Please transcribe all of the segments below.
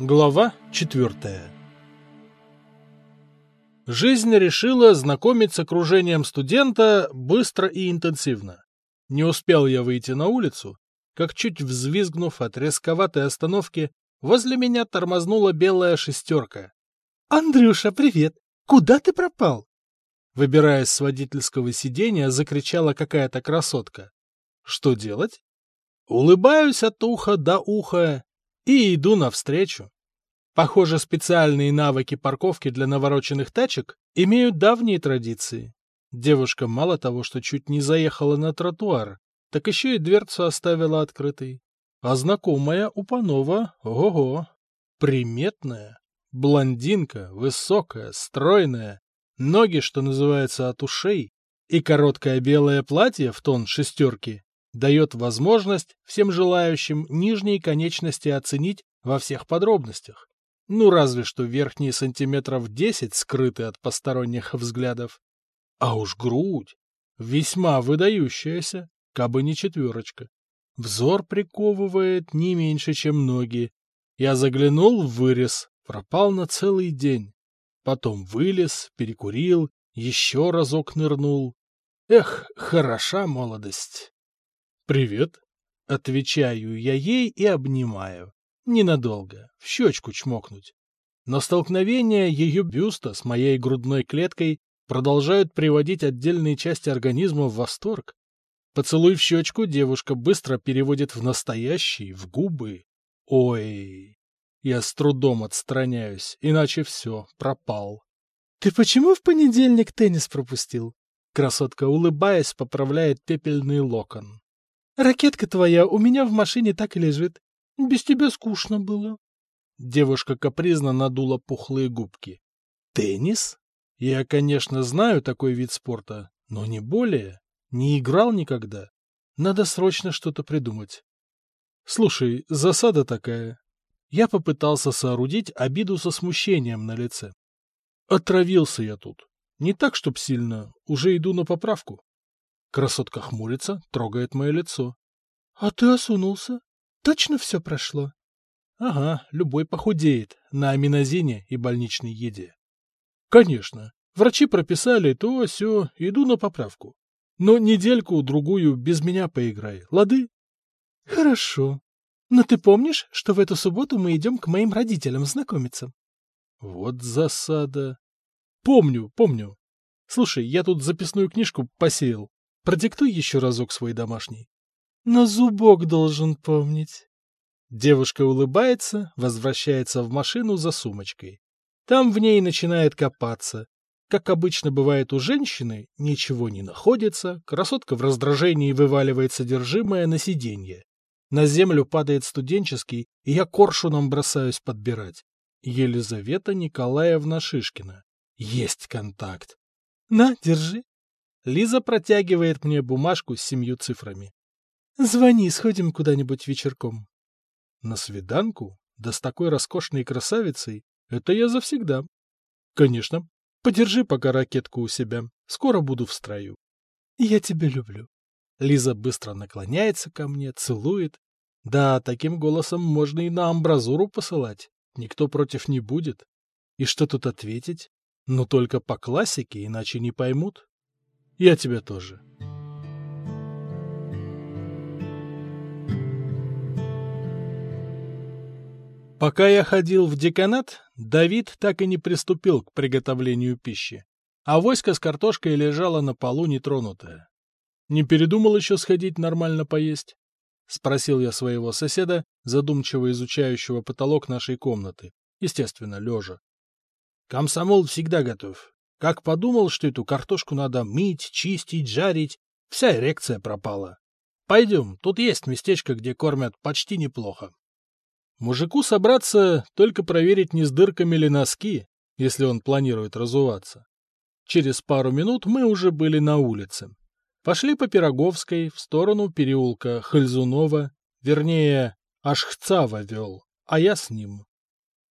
Глава четвертая Жизнь решила знакомить с окружением студента быстро и интенсивно. Не успел я выйти на улицу, как чуть взвизгнув от резковатой остановки, возле меня тормознула белая шестерка. «Андрюша, привет! Куда ты пропал?» Выбираясь с водительского сиденья, закричала какая-то красотка. Что делать? Улыбаюсь от уха до уха и иду навстречу. Похоже, специальные навыки парковки для навороченных тачек имеют давние традиции. Девушка мало того, что чуть не заехала на тротуар, так еще и дверцу оставила открытой. А знакомая у Панова, ого, приметная, блондинка, высокая, стройная, ноги, что называется, от ушей, и короткое белое платье в тон шестерки дает возможность всем желающим нижние конечности оценить во всех подробностях. Ну, разве что верхние сантиметров десять скрыты от посторонних взглядов. А уж грудь весьма выдающаяся, кабы не четверочка. Взор приковывает не меньше, чем ноги. Я заглянул в вырез, пропал на целый день. Потом вылез, перекурил, еще разок нырнул. Эх, хороша молодость. «Привет!» — отвечаю я ей и обнимаю. Ненадолго, в щечку чмокнуть. Но столкновение ее бюста с моей грудной клеткой продолжают приводить отдельные части организма в восторг. Поцелуй в щечку девушка быстро переводит в настоящий, в губы. Ой, я с трудом отстраняюсь, иначе все, пропал. — Ты почему в понедельник теннис пропустил? Красотка, улыбаясь, поправляет пепельный локон. Ракетка твоя у меня в машине так и лежит. Без тебя скучно было. Девушка капризно надула пухлые губки. Теннис? Я, конечно, знаю такой вид спорта, но не более. Не играл никогда. Надо срочно что-то придумать. Слушай, засада такая. Я попытался соорудить обиду со смущением на лице. Отравился я тут. Не так, чтоб сильно. Уже иду на поправку. Красотка хмурится, трогает мое лицо. — А ты осунулся? Точно все прошло? — Ага, любой похудеет на аминозине и больничной еде. — Конечно. Врачи прописали то, все, иду на поправку. Но недельку-другую без меня поиграй, лады? — Хорошо. Но ты помнишь, что в эту субботу мы идем к моим родителям знакомиться? — Вот засада. — Помню, помню. Слушай, я тут записную книжку посеял. Продиктуй еще разок свой домашний. Но зубок должен помнить. Девушка улыбается, возвращается в машину за сумочкой. Там в ней начинает копаться. Как обычно бывает у женщины, ничего не находится, красотка в раздражении вываливает содержимое на сиденье. На землю падает студенческий, и я коршуном бросаюсь подбирать. Елизавета Николаевна Шишкина. Есть контакт. На, держи. Лиза протягивает мне бумажку с семью цифрами. Звони, сходим куда-нибудь вечерком. На свиданку? Да с такой роскошной красавицей? Это я завсегда. Конечно. Подержи пока ракетку у себя. Скоро буду в строю. Я тебя люблю. Лиза быстро наклоняется ко мне, целует. Да, таким голосом можно и на амбразуру посылать. Никто против не будет. И что тут ответить? Ну, только по классике, иначе не поймут. Я тебя тоже. Пока я ходил в деканат, Давид так и не приступил к приготовлению пищи, а войска с картошкой лежала на полу нетронутая. Не передумал еще сходить нормально поесть? — спросил я своего соседа, задумчиво изучающего потолок нашей комнаты, естественно, лежа. — Комсомол всегда готов. Как подумал, что эту картошку надо мыть, чистить, жарить, вся эрекция пропала. Пойдем, тут есть местечко, где кормят почти неплохо. Мужику собраться, только проверить, не с дырками ли носки, если он планирует разуваться. Через пару минут мы уже были на улице. Пошли по Пироговской в сторону переулка Хальзунова, вернее, Ашхцава вел, а я с ним.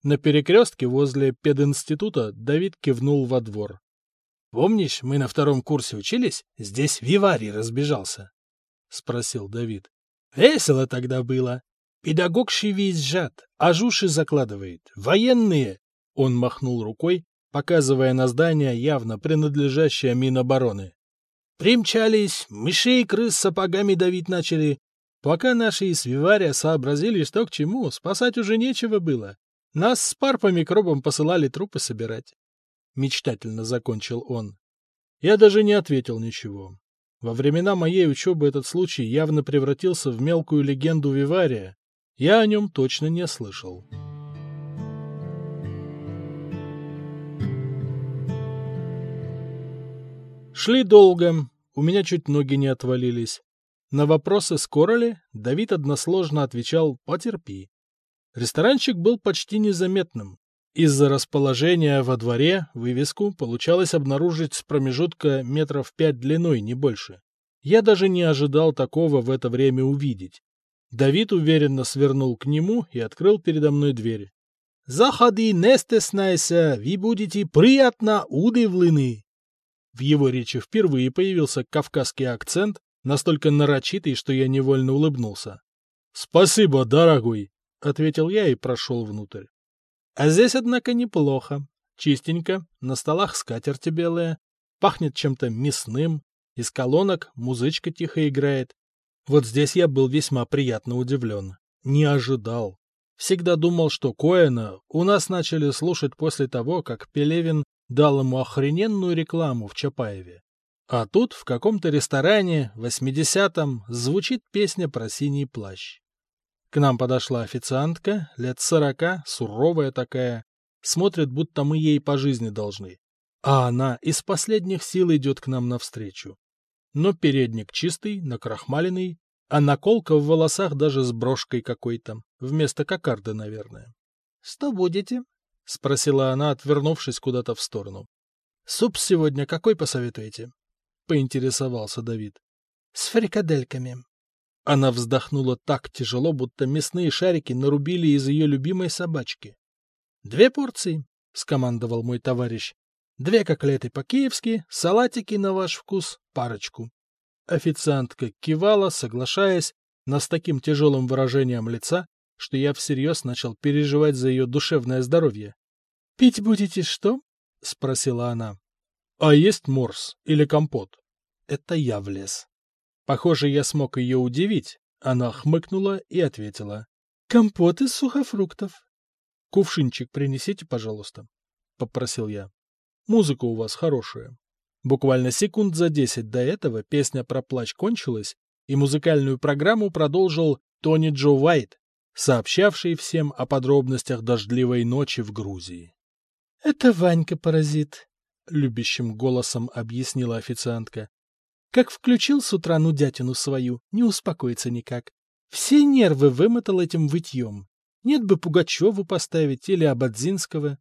На перекрестке возле пединститута Давид кивнул во двор. — Помнишь, мы на втором курсе учились? Здесь Виварий разбежался. — спросил Давид. — Весело тогда было. Педагогши визжат, аж уши закладывает. Военные! Он махнул рукой, показывая на здание, явно принадлежащее Минобороны. Примчались, мышей и крыс сапогами давить начали. Пока наши из Вивария сообразили, что к чему, спасать уже нечего было. Нас с пар по посылали трупы собирать. Мечтательно закончил он. Я даже не ответил ничего. Во времена моей учебы этот случай явно превратился в мелкую легенду Вивария. Я о нем точно не слышал. Шли долго, у меня чуть ноги не отвалились. На вопросы, скоро ли, Давид односложно отвечал «потерпи». Ресторанчик был почти незаметным. Из-за расположения во дворе вывеску получалось обнаружить с промежутка метров пять длиной, не больше. Я даже не ожидал такого в это время увидеть. Давид уверенно свернул к нему и открыл передо мной дверь. «Заходи, не стесняйся, вы будете приятно удивлены!» В его речи впервые появился кавказский акцент, настолько нарочитый, что я невольно улыбнулся. «Спасибо, дорогой!» — ответил я и прошел внутрь. А здесь, однако, неплохо. Чистенько, на столах скатерти белые, пахнет чем-то мясным, из колонок музычка тихо играет. Вот здесь я был весьма приятно удивлен. Не ожидал. Всегда думал, что Коэна у нас начали слушать после того, как Пелевин дал ему охрененную рекламу в Чапаеве. А тут в каком-то ресторане в 80-м звучит песня про синий плащ. К нам подошла официантка, лет сорока, суровая такая, смотрит, будто мы ей по жизни должны. А она из последних сил идет к нам навстречу. Но передник чистый, накрахмаленный, а наколка в волосах даже с брошкой какой-то, вместо кокарды, наверное. — Что будете? — спросила она, отвернувшись куда-то в сторону. — Суп сегодня какой посоветуете? — поинтересовался Давид. — С фрикадельками. Она вздохнула так тяжело, будто мясные шарики нарубили из ее любимой собачки. — Две порции, — скомандовал мой товарищ. — Две коклеты по-киевски, салатики на ваш вкус, парочку. Официантка кивала, соглашаясь, но с таким тяжелым выражением лица, что я всерьез начал переживать за ее душевное здоровье. — Пить будете что? — спросила она. — А есть морс или компот? Это я влез. Похоже, я смог ее удивить. Она хмыкнула и ответила. — Компот из сухофруктов. — Кувшинчик принесите, пожалуйста, — попросил я. — Музыка у вас хорошая. Буквально секунд за десять до этого песня про плач кончилась, и музыкальную программу продолжил Тони Джо Уайт, сообщавший всем о подробностях дождливой ночи в Грузии. — Это Ванька-паразит, — любящим голосом объяснила официантка. Как включил с утра нудятину свою, не успокоится никак. Все нервы вымотал этим вытьем. Нет бы Пугачеву поставить или Абадзинского.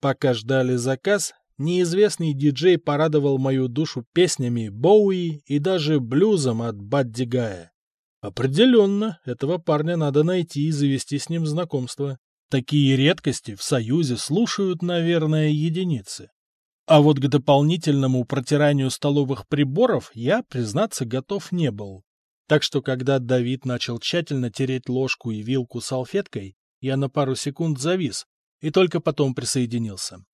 Пока ждали заказ, неизвестный диджей порадовал мою душу песнями Боуи и даже блюзом от Бадди Гая. Определенно, этого парня надо найти и завести с ним знакомство. Такие редкости в Союзе слушают, наверное, единицы. А вот к дополнительному протиранию столовых приборов я, признаться, готов не был. Так что, когда Давид начал тщательно тереть ложку и вилку салфеткой, я на пару секунд завис и только потом присоединился.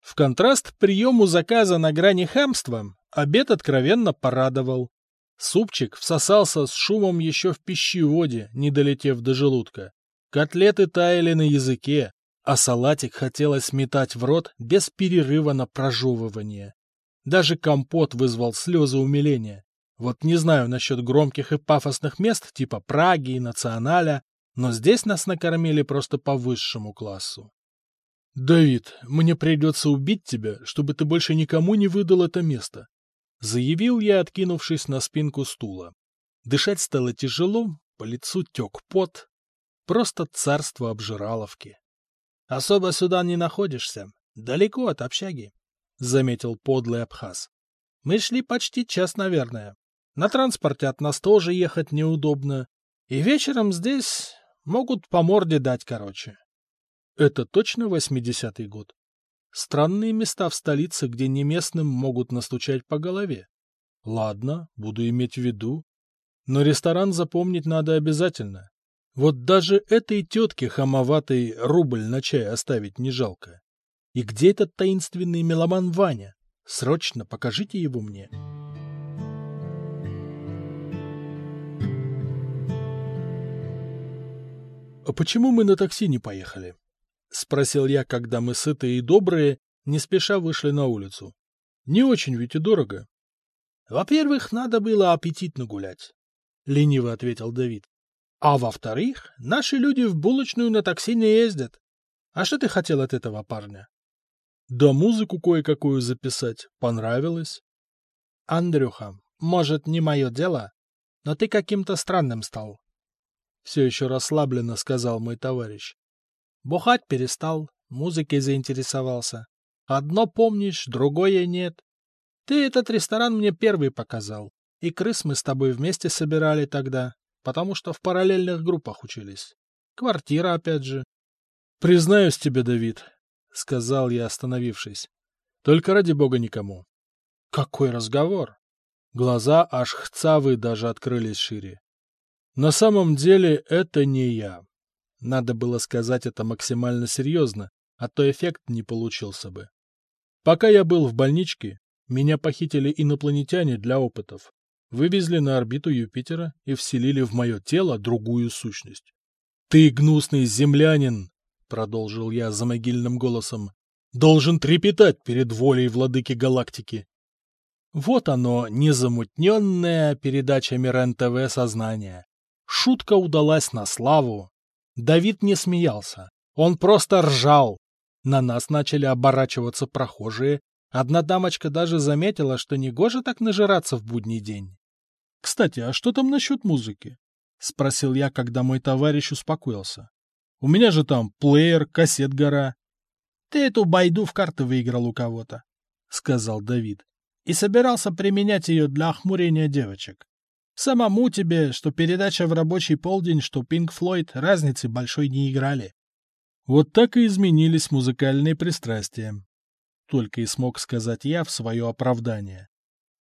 В контраст приему заказа на грани хамства, обед откровенно порадовал. Супчик всосался с шумом еще в пищеводе, не долетев до желудка. Котлеты таяли на языке, а салатик хотелось метать в рот без перерыва на прожевывание. Даже компот вызвал слезы умиления. Вот не знаю насчет громких и пафосных мест типа Праги и Националя, но здесь нас накормили просто по высшему классу. «Давид, мне придется убить тебя, чтобы ты больше никому не выдал это место», — заявил я, откинувшись на спинку стула. Дышать стало тяжело, по лицу тек пот. Просто царство обжираловки. Особо сюда не находишься. Далеко от общаги, — заметил подлый Абхаз. Мы шли почти час, наверное. На транспорте от нас тоже ехать неудобно. И вечером здесь могут по морде дать, короче. Это точно восьмидесятый год? Странные места в столице, где неместным могут настучать по голове. Ладно, буду иметь в виду. Но ресторан запомнить надо обязательно. Вот даже этой тетке хамоватой рубль на чай оставить не жалко. И где этот таинственный меломан Ваня? Срочно покажите его мне. «А почему мы на такси не поехали?» — спросил я, когда мы сытые и добрые не спеша вышли на улицу. «Не очень ведь и дорого». «Во-первых, надо было аппетитно гулять», — лениво ответил Давид. «А во-вторых, наши люди в булочную на такси не ездят. А что ты хотел от этого парня?» «Да музыку кое-какую записать. Понравилось». «Андрюха, может, не мое дело, но ты каким-то странным стал все еще расслабленно сказал мой товарищ. Бухать перестал, музыкой заинтересовался. Одно помнишь, другое нет. Ты этот ресторан мне первый показал, и крыс мы с тобой вместе собирали тогда, потому что в параллельных группах учились. Квартира опять же. Признаюсь тебе, Давид, — сказал я, остановившись. Только ради бога никому. Какой разговор? Глаза аж хцавы даже открылись шире. На самом деле это не я. Надо было сказать это максимально серьезно, а то эффект не получился бы. Пока я был в больничке, меня похитили инопланетяне для опытов, вывезли на орбиту Юпитера и вселили в мое тело другую сущность. «Ты, гнусный землянин!» — продолжил я за могильным голосом. «Должен трепетать перед волей владыки галактики!» Вот оно, незамутненная передача Мирен ТВ сознания. Шутка удалась на славу. Давид не смеялся. Он просто ржал. На нас начали оборачиваться прохожие. Одна дамочка даже заметила, что негоже так нажираться в будний день. — Кстати, а что там насчет музыки? — спросил я, когда мой товарищ успокоился. — У меня же там плеер, кассет гора. — Ты эту байду в карты выиграл у кого-то, — сказал Давид, — и собирался применять ее для охмурения девочек. Самому тебе, что передача в рабочий полдень, что Пинк Флойд, разницы большой не играли. Вот так и изменились музыкальные пристрастия. Только и смог сказать я в свое оправдание.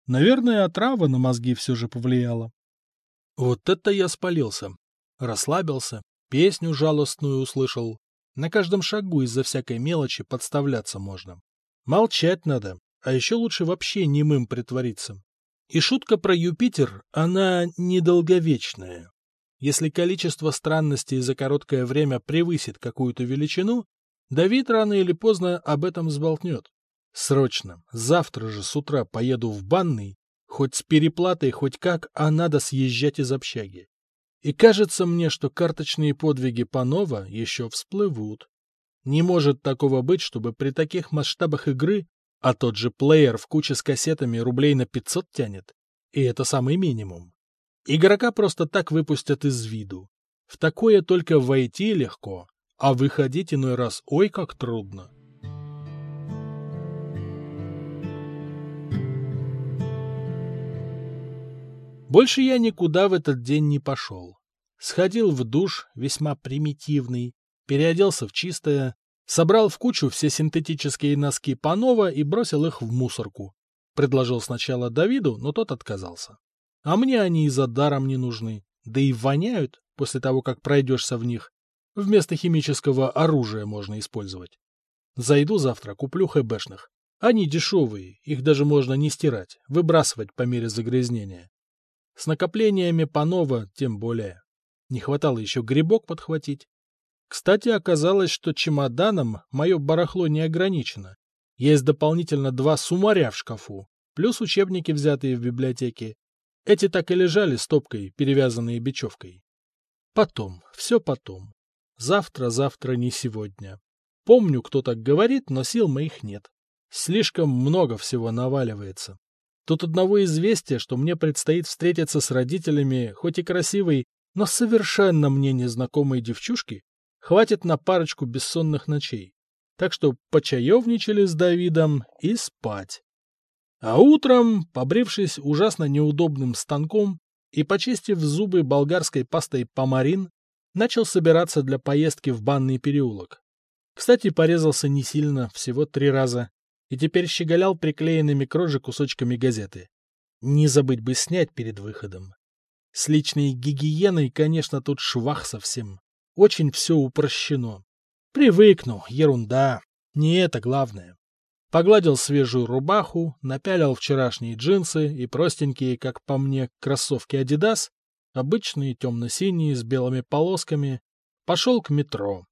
Наверное, отрава на мозги все же повлияла. Вот это я спалился. Расслабился, песню жалостную услышал. На каждом шагу из-за всякой мелочи подставляться можно. Молчать надо, а еще лучше вообще немым притвориться. И шутка про Юпитер, она недолговечная. Если количество странностей за короткое время превысит какую-то величину, Давид рано или поздно об этом сболтнет. Срочно, завтра же с утра поеду в банный, хоть с переплатой, хоть как, а надо съезжать из общаги. И кажется мне, что карточные подвиги Панова еще всплывут. Не может такого быть, чтобы при таких масштабах игры а тот же плеер в куче с кассетами рублей на 500 тянет. И это самый минимум. Игрока просто так выпустят из виду. В такое только войти легко, а выходить иной раз ой как трудно. Больше я никуда в этот день не пошел. Сходил в душ, весьма примитивный, переоделся в чистое, Собрал в кучу все синтетические носки Панова и бросил их в мусорку. Предложил сначала Давиду, но тот отказался. А мне они и за даром не нужны. Да и воняют после того, как пройдешься в них. Вместо химического оружия можно использовать. Зайду завтра, куплю хэбэшных. Они дешевые, их даже можно не стирать, выбрасывать по мере загрязнения. С накоплениями Панова тем более. Не хватало еще грибок подхватить. Кстати, оказалось, что чемоданом мое барахло не ограничено. Есть дополнительно два сумаря в шкафу, плюс учебники, взятые в библиотеке. Эти так и лежали стопкой, перевязанные бечевкой. Потом, все потом. Завтра, завтра, не сегодня. Помню, кто так говорит, но сил моих нет. Слишком много всего наваливается. Тут одного известия, что мне предстоит встретиться с родителями, хоть и красивой, но совершенно мне незнакомой девчушки, хватит на парочку бессонных ночей. Так что почаевничали с Давидом и спать. А утром, побрившись ужасно неудобным станком и почистив зубы болгарской пастой помарин, начал собираться для поездки в банный переулок. Кстати, порезался не сильно, всего три раза, и теперь щеголял приклеенными к роже кусочками газеты. Не забыть бы снять перед выходом. С личной гигиеной, конечно, тут швах совсем. Очень все упрощено. Привыкну, ерунда. Не это главное. Погладил свежую рубаху, напялил вчерашние джинсы и простенькие, как по мне, кроссовки Adidas, обычные темно-синие с белыми полосками, пошел к метро.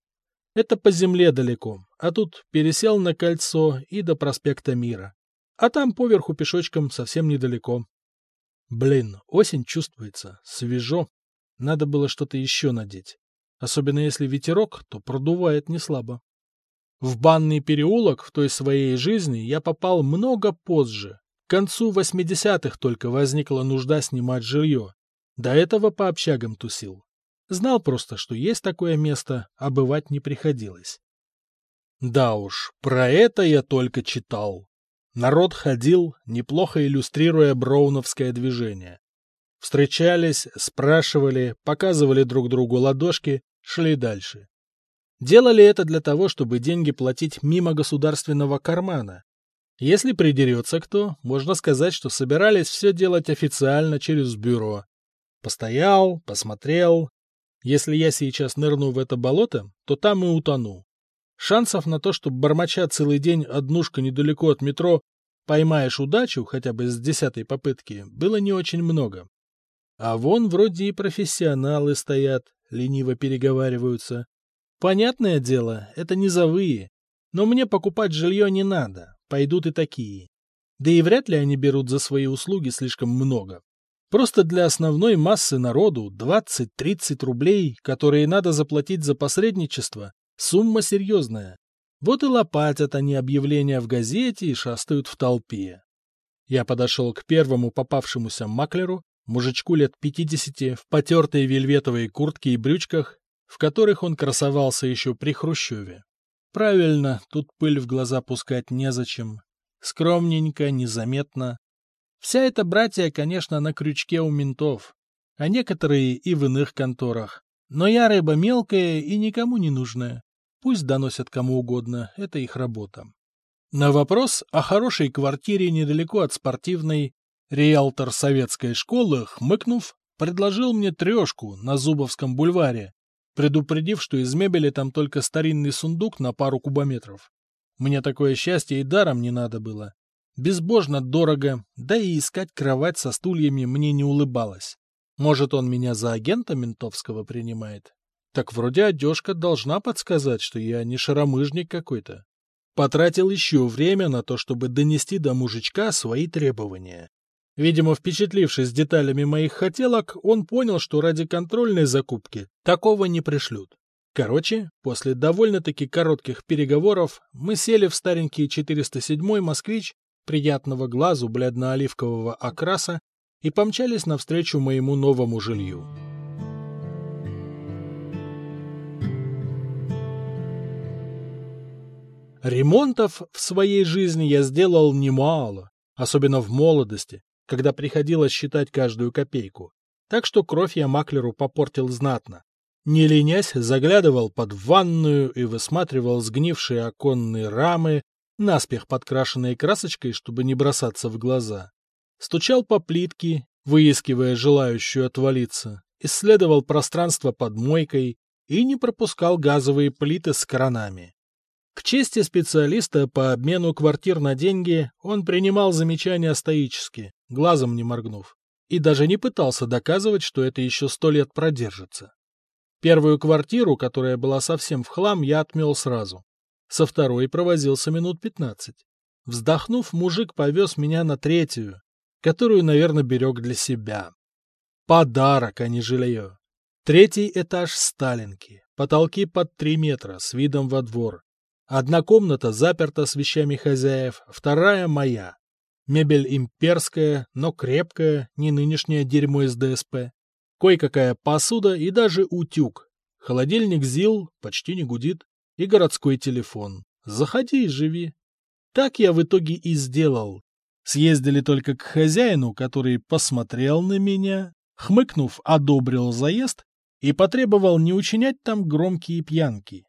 Это по земле далеко, а тут пересел на кольцо и до проспекта Мира. А там поверху пешочком совсем недалеко. Блин, осень чувствуется, свежо. Надо было что-то еще надеть. Особенно если ветерок, то продувает неслабо. В банный переулок в той своей жизни я попал много позже. К концу 80-х только возникла нужда снимать жилье. До этого по общагам тусил. Знал просто, что есть такое место, а бывать не приходилось. Да уж, про это я только читал. Народ ходил, неплохо иллюстрируя броуновское движение. Встречались, спрашивали, показывали друг другу ладошки, шли дальше. Делали это для того, чтобы деньги платить мимо государственного кармана. Если придерется кто, можно сказать, что собирались все делать официально через бюро. Постоял, посмотрел. Если я сейчас нырну в это болото, то там и утону. Шансов на то, чтобы бормоча целый день однушка недалеко от метро поймаешь удачу хотя бы с десятой попытки, было не очень много. А вон вроде и профессионалы стоят, лениво переговариваются. Понятное дело, это низовые, но мне покупать жилье не надо, пойдут и такие. Да и вряд ли они берут за свои услуги слишком много. Просто для основной массы народу 20-30 рублей, которые надо заплатить за посредничество, Сумма серьезная. Вот и лопатят они объявления в газете и шастают в толпе. Я подошел к первому попавшемуся маклеру, мужичку лет 50 в потертой вельветовой куртке и брючках, в которых он красовался еще при Хрущеве. Правильно, тут пыль в глаза пускать незачем. Скромненько, незаметно. Вся эта братья, конечно, на крючке у ментов, а некоторые и в иных конторах. Но я рыба мелкая и никому не нужная. Пусть доносят кому угодно, это их работа. На вопрос о хорошей квартире недалеко от спортивной риэлтор советской школы, хмыкнув, предложил мне трешку на Зубовском бульваре, предупредив, что из мебели там только старинный сундук на пару кубометров. Мне такое счастье и даром не надо было. Безбожно дорого, да и искать кровать со стульями мне не улыбалось. Может, он меня за агента ментовского принимает? Так вроде одежка должна подсказать, что я не шаромыжник какой-то. Потратил еще время на то, чтобы донести до мужичка свои требования. Видимо, впечатлившись деталями моих хотелок, он понял, что ради контрольной закупки такого не пришлют. Короче, после довольно-таки коротких переговоров мы сели в старенький 407-й «Москвич» приятного глазу бледно-оливкового окраса и помчались навстречу моему новому жилью. Ремонтов в своей жизни я сделал немало, особенно в молодости, когда приходилось считать каждую копейку. Так что кровь я маклеру попортил знатно. Не ленясь, заглядывал под ванную и высматривал сгнившие оконные рамы, наспех подкрашенные красочкой, чтобы не бросаться в глаза стучал по плитке, выискивая желающую отвалиться, исследовал пространство под мойкой и не пропускал газовые плиты с кранами. К чести специалиста по обмену квартир на деньги он принимал замечания стоически, глазом не моргнув, и даже не пытался доказывать, что это еще сто лет продержится. Первую квартиру, которая была совсем в хлам, я отмел сразу. Со второй провозился минут пятнадцать. Вздохнув, мужик повез меня на третью, которую, наверное, берег для себя. Подарок, а не жилье. Третий этаж Сталинки, потолки под три метра, с видом во двор. Одна комната заперта с вещами хозяев, вторая моя. Мебель имперская, но крепкая, не нынешнее дерьмо из ДСП. Кое-какая посуда и даже утюг. Холодильник ЗИЛ почти не гудит. И городской телефон. Заходи и живи. Так я в итоге и сделал, Съездили только к хозяину, который посмотрел на меня, хмыкнув, одобрил заезд и потребовал не учинять там громкие пьянки.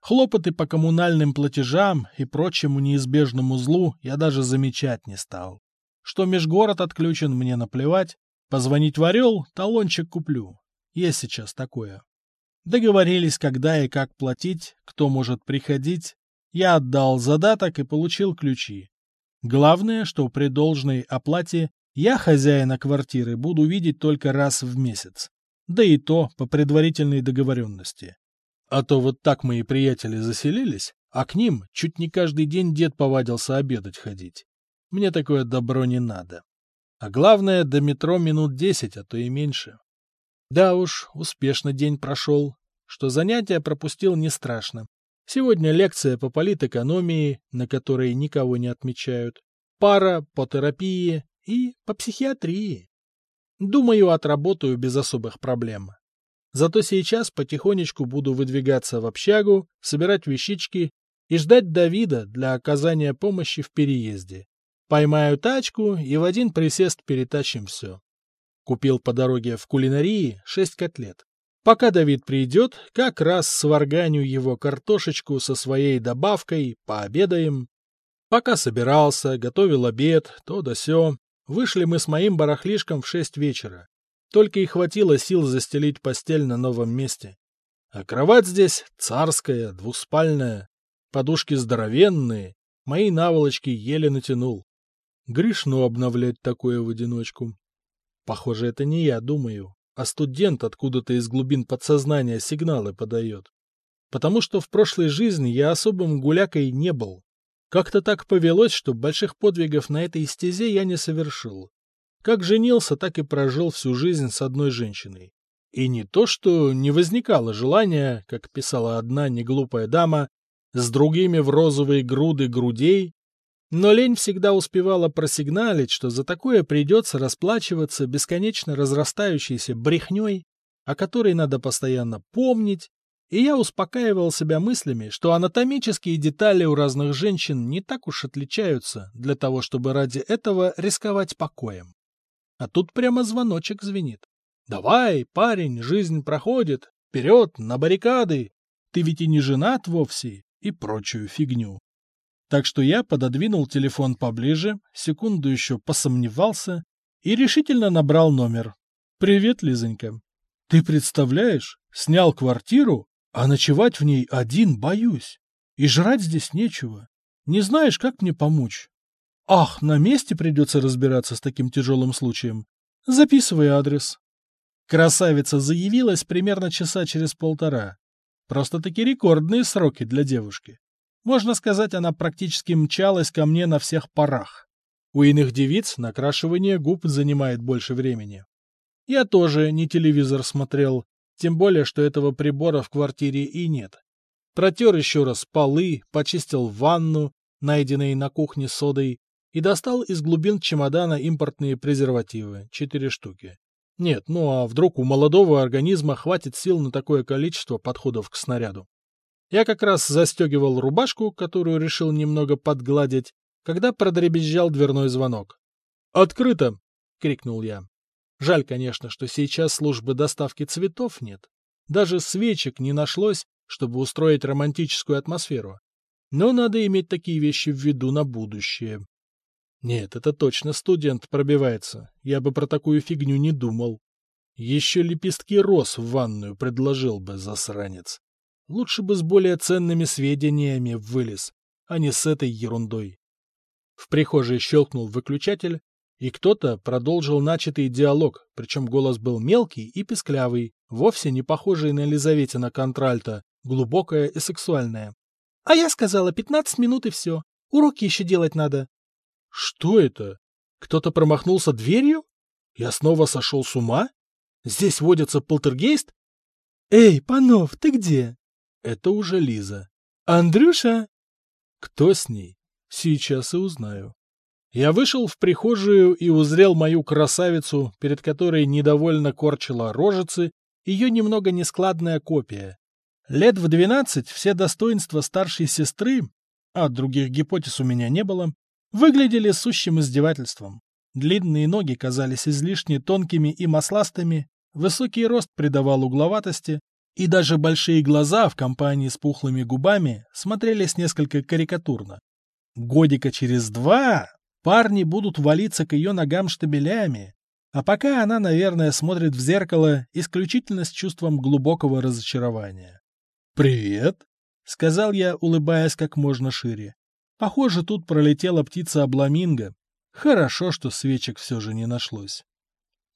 Хлопоты по коммунальным платежам и прочему неизбежному злу я даже замечать не стал. Что межгород отключен, мне наплевать, Позвонить в Орел, талончик куплю. Есть сейчас такое. Договорились, когда и как платить, кто может приходить. Я отдал задаток и получил ключи. Главное, что при должной оплате я хозяина квартиры буду видеть только раз в месяц. Да и то по предварительной договоренности. А то вот так мои приятели заселились, а к ним чуть не каждый день дед повадился обедать ходить. Мне такое добро не надо. А главное, до метро минут десять, а то и меньше. Да уж, успешно день прошел. Что занятия пропустил не страшно. Сегодня лекция по политэкономии, на которой никого не отмечают, пара по терапии и по психиатрии. Думаю, отработаю без особых проблем. Зато сейчас потихонечку буду выдвигаться в общагу, собирать вещички и ждать Давида для оказания помощи в переезде. Поймаю тачку и в один присест перетащим все. Купил по дороге в кулинарии шесть котлет. Пока Давид придет, как раз сварганю его картошечку со своей добавкой, пообедаем. Пока собирался, готовил обед, то да сё, вышли мы с моим барахлишком в шесть вечера. Только и хватило сил застелить постель на новом месте. А кровать здесь царская, двуспальная, подушки здоровенные, мои наволочки еле натянул. Грешно обновлять такое в одиночку. Похоже, это не я думаю, а студент откуда-то из глубин подсознания сигналы подает. Потому что в прошлой жизни я особым гулякой не был. Как-то так повелось, что больших подвигов на этой стезе я не совершил. Как женился, так и прожил всю жизнь с одной женщиной. И не то, что не возникало желания, как писала одна неглупая дама, с другими в розовые груды грудей но лень всегда успевала просигналить, что за такое придется расплачиваться бесконечно разрастающейся брехней, о которой надо постоянно помнить, и я успокаивал себя мыслями, что анатомические детали у разных женщин не так уж отличаются для того, чтобы ради этого рисковать покоем. А тут прямо звоночек звенит. «Давай, парень, жизнь проходит, вперед, на баррикады! Ты ведь и не женат вовсе!» и прочую фигню. Так что я пододвинул телефон поближе, секунду еще посомневался и решительно набрал номер. «Привет, Лизонька. Ты представляешь, снял квартиру, а ночевать в ней один боюсь. И жрать здесь нечего. Не знаешь, как мне помочь? Ах, на месте придется разбираться с таким тяжелым случаем. Записывай адрес». Красавица заявилась примерно часа через полтора. Просто-таки рекордные сроки для девушки. Можно сказать, она практически мчалась ко мне на всех парах. У иных девиц накрашивание губ занимает больше времени. Я тоже не телевизор смотрел, тем более, что этого прибора в квартире и нет. Протер еще раз полы, почистил ванну, найденные на кухне содой, и достал из глубин чемодана импортные презервативы, четыре штуки. Нет, ну а вдруг у молодого организма хватит сил на такое количество подходов к снаряду? Я как раз застегивал рубашку, которую решил немного подгладить, когда продребезжал дверной звонок. «Открыто!» — крикнул я. Жаль, конечно, что сейчас службы доставки цветов нет. Даже свечек не нашлось, чтобы устроить романтическую атмосферу. Но надо иметь такие вещи в виду на будущее. Нет, это точно студент пробивается. Я бы про такую фигню не думал. Еще лепестки роз в ванную предложил бы, засранец. Лучше бы с более ценными сведениями вылез, а не с этой ерундой. В прихожей щелкнул выключатель, и кто-то продолжил начатый диалог, причем голос был мелкий и песклявый, вовсе не похожий на Елизаветина контральта, глубокое и сексуальное. — А я сказала, пятнадцать минут и все. Уроки еще делать надо. — Что это? Кто-то промахнулся дверью? Я снова сошел с ума? Здесь водится полтергейст? — Эй, Панов, ты где? Это уже Лиза. «Андрюша!» Кто с ней? Сейчас и узнаю. Я вышел в прихожую и узрел мою красавицу, перед которой недовольно корчила рожицы ее немного нескладная копия. Лет в двенадцать все достоинства старшей сестры, а других гипотез у меня не было, выглядели сущим издевательством. Длинные ноги казались излишне тонкими и масластыми, высокий рост придавал угловатости, и даже большие глаза в компании с пухлыми губами смотрелись несколько карикатурно. Годика через два парни будут валиться к ее ногам штабелями, А пока она, наверное, смотрит в зеркало исключительно с чувством глубокого разочарования. «Привет!» — сказал я, улыбаясь как можно шире. Похоже, тут пролетела птица обламинго. Хорошо, что свечек все же не нашлось.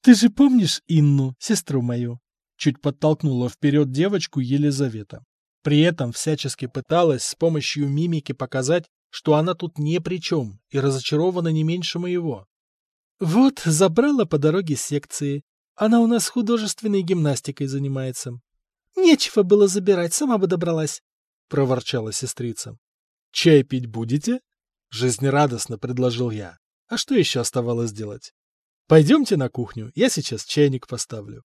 «Ты же помнишь Инну, сестру мою?» Чуть подтолкнула вперед девочку Елизавета. При этом всячески пыталась с помощью мимики показать, что она тут ни при чем и разочарована не меньше моего. «Вот, забрала по дороге секции. Она у нас художественной гимнастикой занимается». «Нечего было забирать, сама бы добралась», — проворчала сестрица. «Чай пить будете?» — жизнерадостно предложил я. А что еще оставалось делать? «Пойдемте на кухню, я сейчас чайник поставлю».